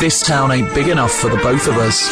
This town ain't big enough for the both of us.